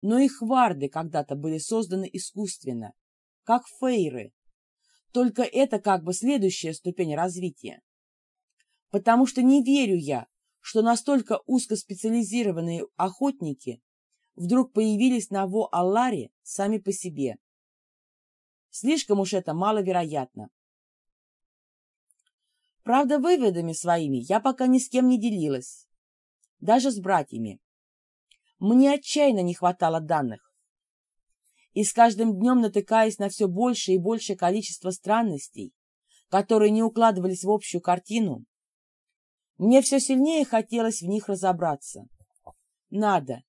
но и хварды когда-то были созданы искусственно, как фейры. Только это как бы следующая ступень развития. Потому что не верю я, что настолько узкоспециализированные охотники вдруг появились на Во-Алларе сами по себе. Слишком уж это маловероятно. Правда, выводами своими я пока ни с кем не делилась, даже с братьями. Мне отчаянно не хватало данных. И с каждым днем натыкаясь на все большее и большее количество странностей, которые не укладывались в общую картину, мне все сильнее хотелось в них разобраться. Надо,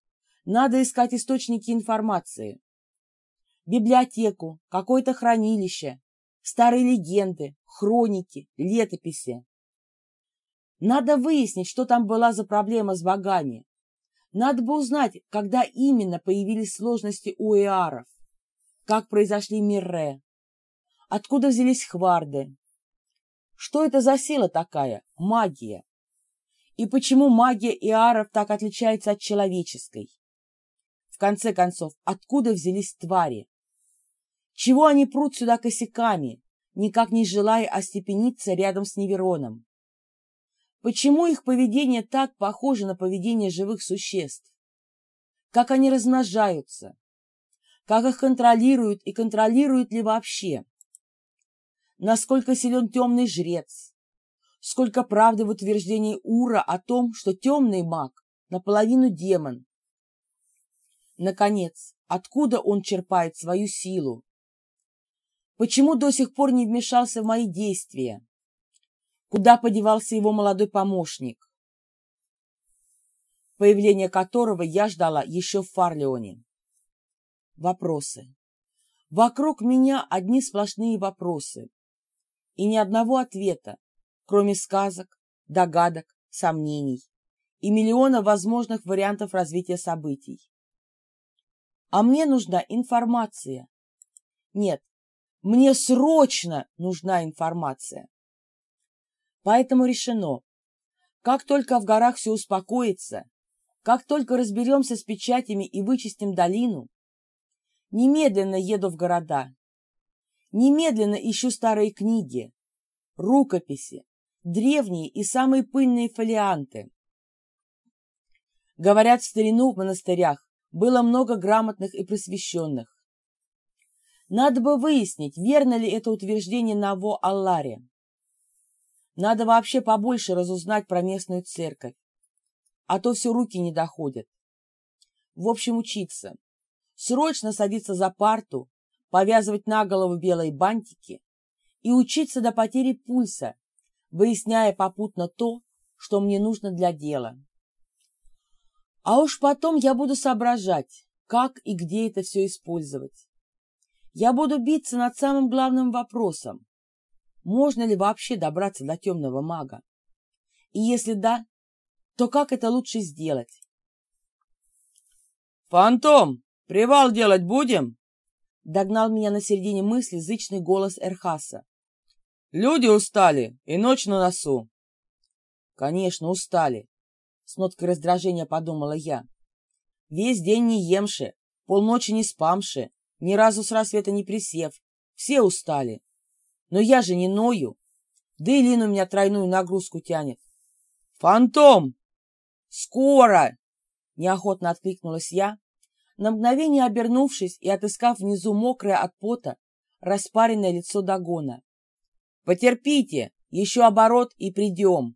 надо искать источники информации. Библиотеку, какое-то хранилище, старые легенды, хроники, летописи. Надо выяснить, что там была за проблема с богами. Надо бы узнать, когда именно появились сложности у эаров, как произошли мирре, откуда взялись хварды. Что это за сила такая, магия? И почему магия иаров так отличается от человеческой? В конце концов, откуда взялись твари? Чего они прут сюда косяками, никак не желая остепениться рядом с Невероном? Почему их поведение так похоже на поведение живых существ? Как они размножаются? Как их контролируют и контролируют ли вообще? Насколько силен темный жрец? Сколько правды в утверждении Ура о том, что темный маг наполовину демон? Наконец, откуда он черпает свою силу? Почему до сих пор не вмешался в мои действия? Куда подевался его молодой помощник, появление которого я ждала еще в Фарлеоне? Вопросы. Вокруг меня одни сплошные вопросы. И ни одного ответа, кроме сказок, догадок, сомнений и миллиона возможных вариантов развития событий. А мне нужна информация. Нет, мне срочно нужна информация. Поэтому решено, как только в горах все успокоится, как только разберемся с печатями и вычистим долину, немедленно еду в города, немедленно ищу старые книги, рукописи, древние и самые пыльные фолианты. Говорят, в старину в монастырях было много грамотных и просвещенных. Надо бы выяснить, верно ли это утверждение на Во-Алларе. Надо вообще побольше разузнать про местную церковь, а то все руки не доходят. В общем, учиться. Срочно садиться за парту, повязывать на голову белые бантики и учиться до потери пульса, выясняя попутно то, что мне нужно для дела. А уж потом я буду соображать, как и где это все использовать. Я буду биться над самым главным вопросом, можно ли вообще добраться до темного мага? И если да, то как это лучше сделать? «Фантом, привал делать будем?» Догнал меня на середине мысли зычный голос Эрхаса. «Люди устали, и ночь на носу». «Конечно, устали», — с ноткой раздражения подумала я. «Весь день не емши, полночи не спамши, ни разу с рассвета не присев. Все устали. Но я же не ною. Да и Лин у меня тройную нагрузку тянет. «Фантом!» «Скоро!» — неохотно откликнулась я, на мгновение обернувшись и отыскав внизу мокрое от пота распаренное лицо Дагона. «Потерпите, еще оборот и придем!»